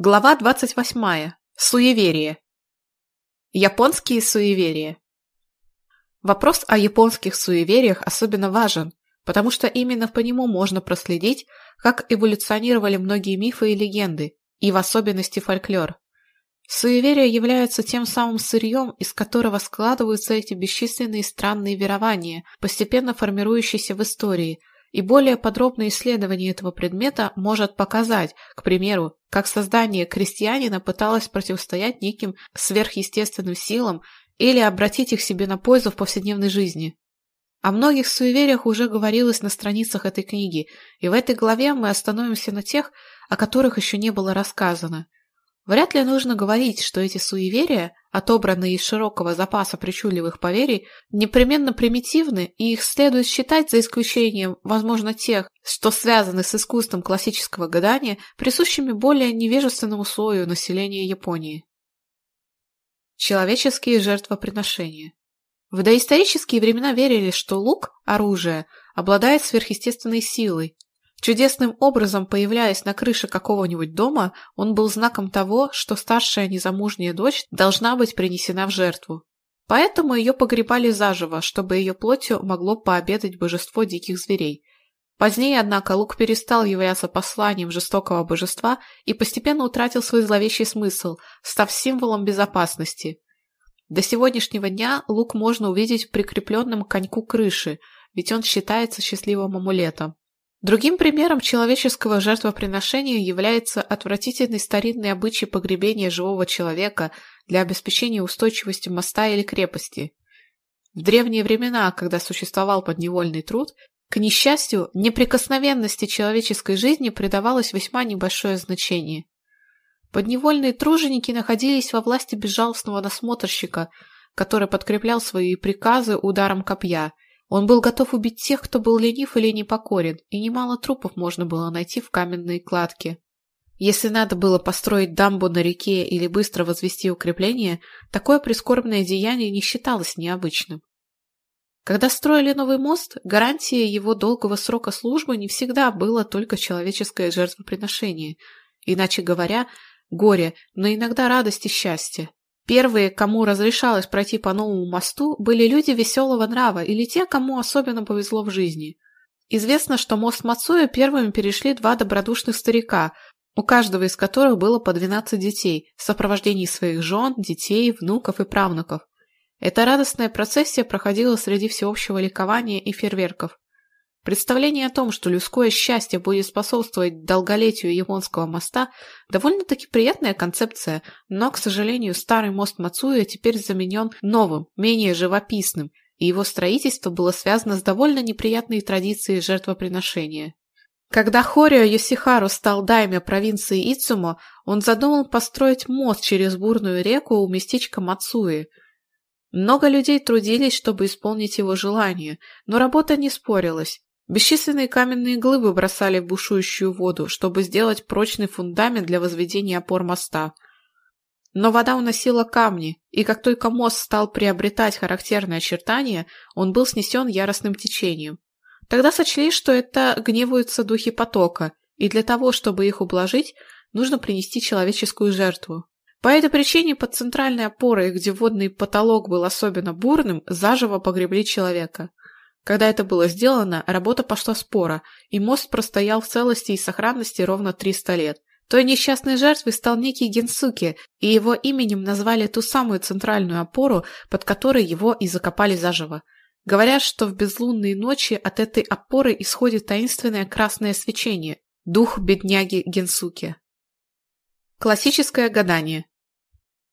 Глава 28. Суеверие. Японские суеверия. Вопрос о японских суевериях особенно важен, потому что именно по нему можно проследить, как эволюционировали многие мифы и легенды, и в особенности фольклор. Суеверия являются тем самым сырьем, из которого складываются эти бесчисленные странные верования, постепенно формирующиеся в истории, и более подробное исследование этого предмета может показать, к примеру, как создание крестьянина пыталось противостоять неким сверхъестественным силам или обратить их себе на пользу в повседневной жизни. О многих суевериях уже говорилось на страницах этой книги, и в этой главе мы остановимся на тех, о которых еще не было рассказано – Вряд ли нужно говорить, что эти суеверия, отобранные из широкого запаса причудливых поверий, непременно примитивны, и их следует считать за исключением, возможно, тех, что связаны с искусством классического гадания, присущими более невежественному слою населения Японии. Человеческие жертвоприношения В доисторические времена верили, что лук, оружие, обладает сверхъестественной силой, Чудесным образом, появляясь на крыше какого-нибудь дома, он был знаком того, что старшая незамужняя дочь должна быть принесена в жертву. Поэтому ее погребали заживо, чтобы ее плотью могло пообедать божество диких зверей. Позднее, однако, лук перестал являться посланием жестокого божества и постепенно утратил свой зловещий смысл, став символом безопасности. До сегодняшнего дня лук можно увидеть прикрепленным к коньку крыши, ведь он считается счастливым амулетом. Другим примером человеческого жертвоприношения является отвратительный старинный обычай погребения живого человека для обеспечения устойчивости моста или крепости. В древние времена, когда существовал подневольный труд, к несчастью, неприкосновенности человеческой жизни придавалось весьма небольшое значение. Подневольные труженики находились во власти безжалостного насмотрщика, который подкреплял свои приказы ударом копья – он был готов убить тех, кто был ленив или непокорен, и немало трупов можно было найти в каменной кладке. Если надо было построить дамбу на реке или быстро возвести укрепление, такое прискорбное деяние не считалось необычным. Когда строили новый мост, гарантия его долгого срока службы не всегда было только человеческое жертвоприношение, иначе говоря, горе, но иногда радость и счастье. Первые, кому разрешалось пройти по новому мосту, были люди веселого нрава или те, кому особенно повезло в жизни. Известно, что мост Мацуя первыми перешли два добродушных старика, у каждого из которых было по 12 детей, в сопровождении своих жен, детей, внуков и правнуков. Эта радостная процессия проходила среди всеобщего ликования и фейерверков. Представление о том, что людское счастье будет способствовать долголетию японского моста, довольно-таки приятная концепция, но, к сожалению, старый мост Мацуя теперь заменен новым, менее живописным, и его строительство было связано с довольно неприятной традицией жертвоприношения. Когда Хорио Йосихару стал даймя провинции Ицумо, он задумал построить мост через бурную реку у местечка Мацуи – много людей трудились, чтобы исполнить его желание, но работа не спорилась. Бесчисленные каменные глыбы бросали в бушующую воду, чтобы сделать прочный фундамент для возведения опор моста. Но вода уносила камни, и как только мост стал приобретать характерные очертания, он был снесен яростным течением. Тогда сочли, что это гневаются духи потока, и для того, чтобы их ублажить, нужно принести человеческую жертву. По этой причине под центральной опорой, где водный потолок был особенно бурным, заживо погребли человека. Когда это было сделано, работа пошла спора, и мост простоял в целости и сохранности ровно 300 лет. Той несчастной жертвой стал некий Генсуки, и его именем назвали ту самую центральную опору, под которой его и закопали заживо. Говорят, что в безлунные ночи от этой опоры исходит таинственное красное свечение – дух бедняги Генсуки. Классическое гадание.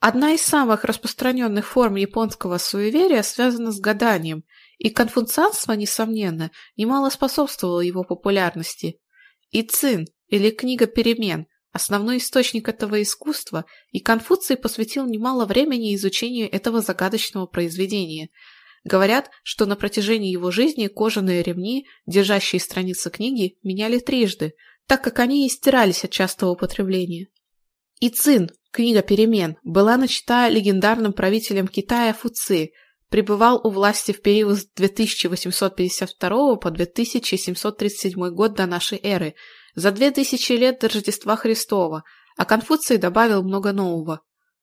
Одна из самых распространенных форм японского суеверия связана с гаданием, и конфуцианство, несомненно, немало способствовало его популярности. И цин, или книга перемен, основной источник этого искусства, и Конфуций посвятил немало времени изучению этого загадочного произведения. Говорят, что на протяжении его жизни кожаные ремни, держащие страницы книги, меняли трижды, так как они и стирались от частого употребления. И Цин, книга перемен, была начата легендарным правителем Китая Фуци, Пребывал у власти в период с 2852 по 2737 год до нашей эры, за 2000 лет до Рождества Христова, а Конфуций добавил много нового.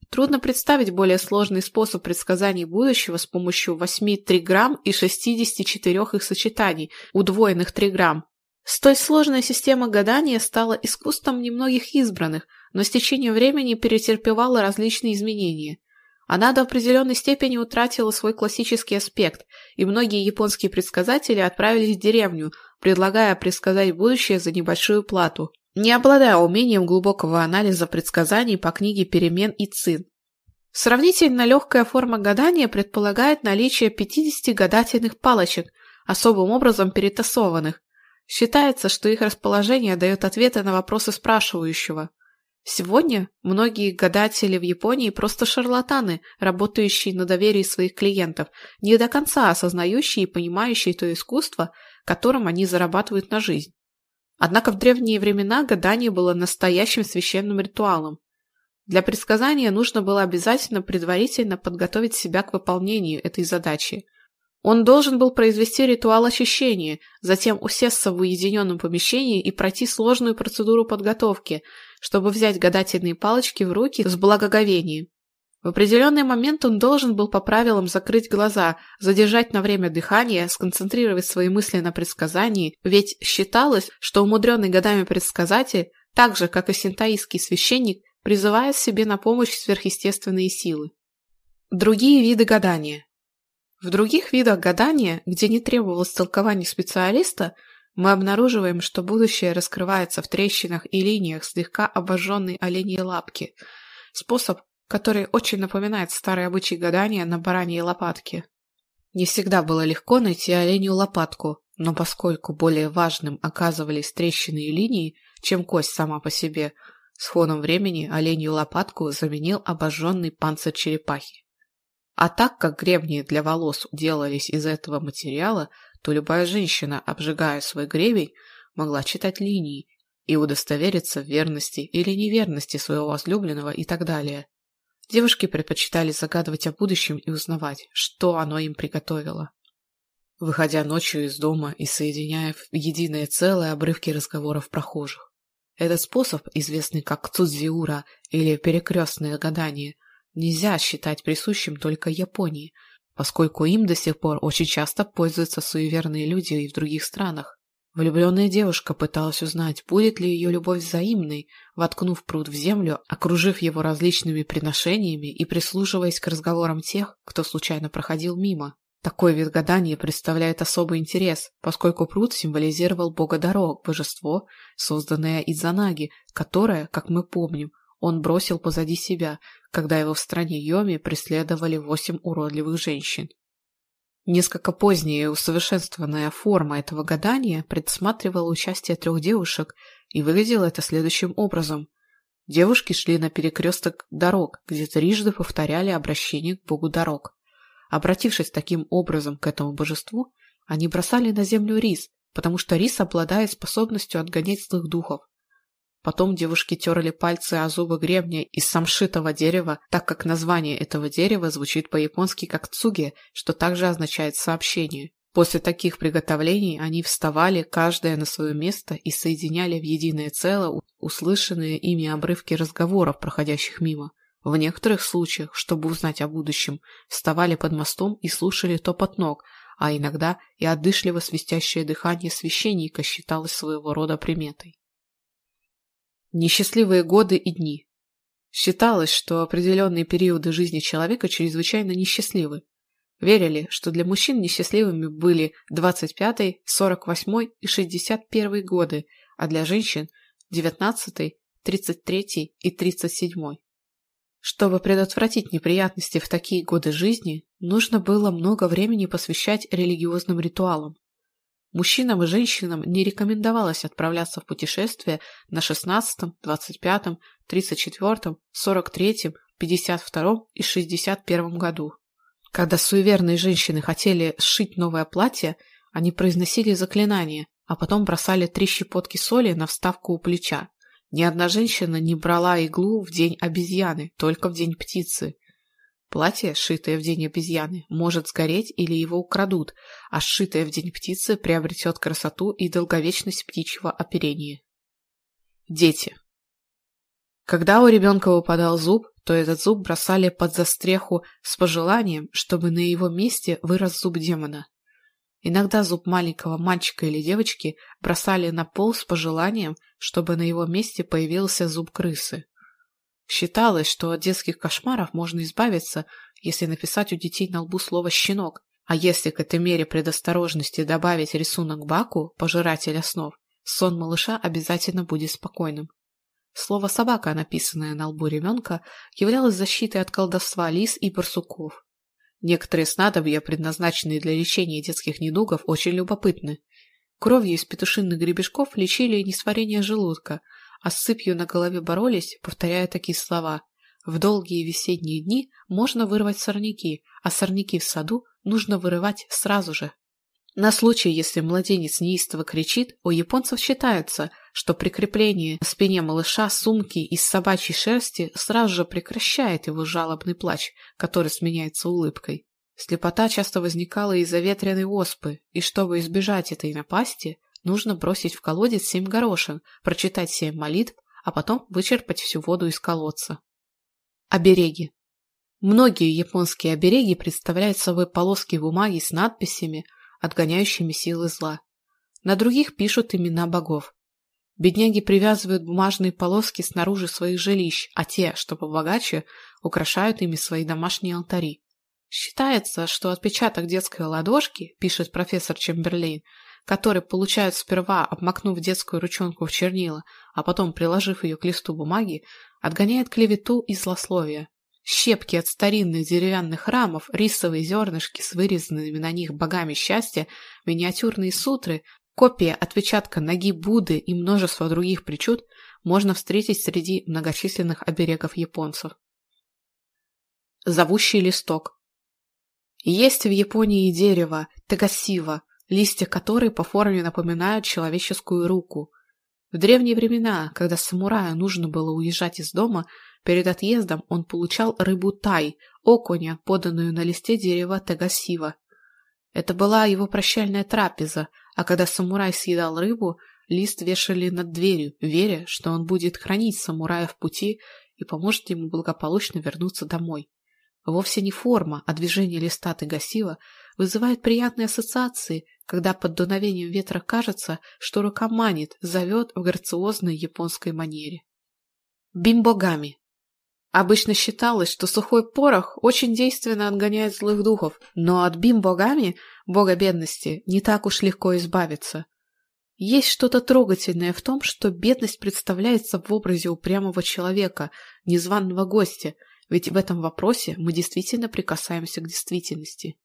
Трудно представить более сложный способ предсказаний будущего с помощью 8 триграмм и 64 их сочетаний, удвоенных триграмм. Столь сложная система гадания стала искусством немногих избранных, но с течением времени перетерпевала различные изменения – она до определенной степени утратила свой классический аспект, и многие японские предсказатели отправились в деревню, предлагая предсказать будущее за небольшую плату, не обладая умением глубокого анализа предсказаний по книге «Перемен и Цин». Сравнительно легкая форма гадания предполагает наличие 50 гадательных палочек, особым образом перетасованных. Считается, что их расположение дает ответы на вопросы спрашивающего. Сегодня многие гадатели в Японии просто шарлатаны, работающие на доверии своих клиентов, не до конца осознающие и понимающие то искусство, которым они зарабатывают на жизнь. Однако в древние времена гадание было настоящим священным ритуалом. Для предсказания нужно было обязательно предварительно подготовить себя к выполнению этой задачи – он должен был произвести ритуал очищения, затем усесться в уединенном помещении и пройти сложную процедуру подготовки, чтобы взять гадательные палочки в руки с благоговением. В определенный момент он должен был по правилам закрыть глаза, задержать на время дыхание, сконцентрировать свои мысли на предсказании, ведь считалось, что умудренный годами предсказатель, так же, как и синтаистский священник, призывает себе на помощь сверхъестественные силы. Другие виды гадания – в других видах гадания, где не требовалось толкования специалиста, мы обнаруживаем, что будущее раскрывается в трещинах и линиях слегка обожженной оленьей лапки, способ, который очень напоминает старый обычай гадания на бараньей лопатке. Не всегда было легко найти оленью лопатку, но поскольку более важным оказывались трещины и линии, чем кость сама по себе, с хоном времени оленью лопатку заменил обожженный панцирь черепахи. А так как гребни для волос делались из этого материала, то любая женщина, обжигая свой гребень, могла читать линии и удостовериться в верности или неверности своего возлюбленного и так далее. Девушки предпочитали загадывать о будущем и узнавать, что оно им приготовило. Выходя ночью из дома и соединяя в единое целое обрывки разговоров прохожих. Этот способ, известный как цудзиура или перекрестное гадание, нельзя считать присущим только Японии, поскольку им до сих пор очень часто пользуются суеверные люди и в других странах. Влюбленная девушка пыталась узнать, будет ли ее любовь взаимной, воткнув пруд в землю, окружив его различными приношениями и прислушиваясь к разговорам тех, кто случайно проходил мимо. Такой вид гадания представляет особый интерес, поскольку пруд символизировал бога дорог, божество, созданное из Занаги, которое, как мы помним, Он бросил позади себя, когда его в стране Йоми преследовали восемь уродливых женщин. Несколько позднее усовершенствованная форма этого гадания предусматривала участие трех девушек, и выглядело это следующим образом. Девушки шли на перекресток дорог, где трижды повторяли обращение к богу дорог. Обратившись таким образом к этому божеству, они бросали на землю рис, потому что рис обладает способностью отгонять злых духов. Потом девушки терли пальцы о зубы гребня из самшитого дерева, так как название этого дерева звучит по-японски как цуги, что также означает «сообщение». После таких приготовлений они вставали, каждая на свое место, и соединяли в единое целое услышанные ими обрывки разговоров, проходящих мимо. В некоторых случаях, чтобы узнать о будущем, вставали под мостом и слушали топот ног, а иногда и одышливо свистящее дыхание священника считалось своего рода приметой. Несчастливые годы и дни. Считалось, что определенные периоды жизни человека чрезвычайно несчастливы. Верили, что для мужчин несчастливыми были 25, 48 и 61 годы, а для женщин – 19, 33 и 37. Чтобы предотвратить неприятности в такие годы жизни, нужно было много времени посвящать религиозным ритуалам, Мужчинам и женщинам не рекомендовалось отправляться в путешествие на 16-м, 25-м, 34-м, 43-м, 52 и 61-м году. Когда суеверные женщины хотели сшить новое платье, они произносили заклинание, а потом бросали три щепотки соли на вставку у плеча. Ни одна женщина не брала иглу в день обезьяны, только в день птицы. Платье, сшитое в день обезьяны, может сгореть или его украдут, а сшитое в день птицы приобретет красоту и долговечность птичьего оперения. Дети. Когда у ребенка выпадал зуб, то этот зуб бросали под застреху с пожеланием, чтобы на его месте вырос зуб демона. Иногда зуб маленького мальчика или девочки бросали на пол с пожеланием, чтобы на его месте появился зуб крысы. Считалось, что от детских кошмаров можно избавиться, если написать у детей на лбу слово «щенок», а если к этой мере предосторожности добавить рисунок Баку, пожирателя снов, сон малыша обязательно будет спокойным. Слово «собака», написанное на лбу ребенка, являлось защитой от колдовства лис и барсуков. Некоторые снадобья, предназначенные для лечения детских недугов, очень любопытны. Кровью из петушиных гребешков лечили несварение желудка, а с сыпью Осыпью а голове боролись, повторяя такие слова. В долгие весенние дни можно вырвать сорняки, а сорняки в саду нужно вырывать сразу же. На случай, если младенец неистово кричит, у японцев считается, что прикрепление на спине малыша сумки из собачьей шерсти сразу же прекращает его жалобный плач, который сменяется улыбкой. Слепота часто возникала из-за ветреной оспы, и чтобы избежать этой напасти, нужно бросить в колодец семь горошин, прочитать семь молитв, а потом вычерпать всю воду из колодца. Обереги. Многие японские обереги представляют собой полоски бумаги с надписями, отгоняющими силы зла. На других пишут имена богов. Бедняги привязывают бумажные полоски снаружи своих жилищ, а те, что побогаче, украшают ими свои домашние алтари. Считается, что отпечаток детской ладошки, пишет профессор Чемберлейн, которые получают сперва, обмакнув детскую ручонку в чернила, а потом приложив ее к листу бумаги, отгоняет клевету и злословие. Щепки от старинных деревянных рамов, рисовые зернышки с вырезанными на них богами счастья, миниатюрные сутры, копия отпечатка ноги Будды и множество других причуд можно встретить среди многочисленных оберегов японцев. Зовущий листок. Есть в Японии дерево, тагасива, листья которой по форме напоминают человеческую руку. В древние времена, когда самураю нужно было уезжать из дома, Перед отъездом он получал рыбу тай, окуня, поданную на листе дерева тагасива. Это была его прощальная трапеза, а когда самурай съедал рыбу, лист вешали над дверью, веря, что он будет хранить самурая в пути и поможет ему благополучно вернуться домой. Вовсе не форма, а движение листа тагасива вызывает приятные ассоциации, Когда под дуновением ветра кажется, что рука манит, зовет в грациозной японской манере. Бимбогами. Обычно считалось, что сухой порох очень действенно отгоняет злых духов, но от бимбогами, бога бедности, не так уж легко избавиться. Есть что-то трогательное в том, что бедность представляется в образе упрямого человека, незваного гостя, ведь в этом вопросе мы действительно прикасаемся к действительности.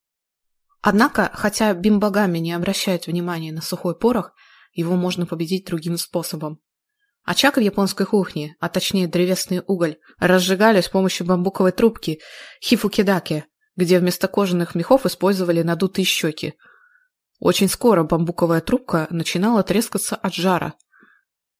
Однако, хотя Бимбагами не обращают внимания на сухой порох, его можно победить другим способом. Очаг в японской кухне, а точнее древесный уголь, разжигали с помощью бамбуковой трубки хифукидаки, где вместо кожаных мехов использовали надутые щеки. Очень скоро бамбуковая трубка начинала трескаться от жара.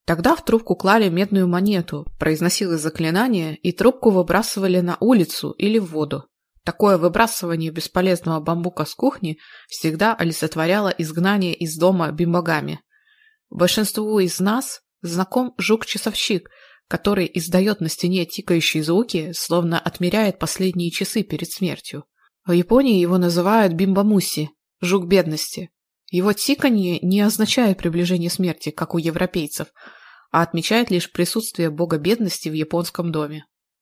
Тогда в трубку клали медную монету, произносилось заклинание, и трубку выбрасывали на улицу или в воду. Такое выбрасывание бесполезного бамбука с кухни всегда олицетворяло изгнание из дома бимбогами. Большинству из нас знаком жук-часовщик, который издает на стене тикающие звуки, словно отмеряет последние часы перед смертью. В Японии его называют бимбамуси – жук бедности. Его тиканье не означает приближение смерти, как у европейцев, а отмечает лишь присутствие бога бедности в японском доме.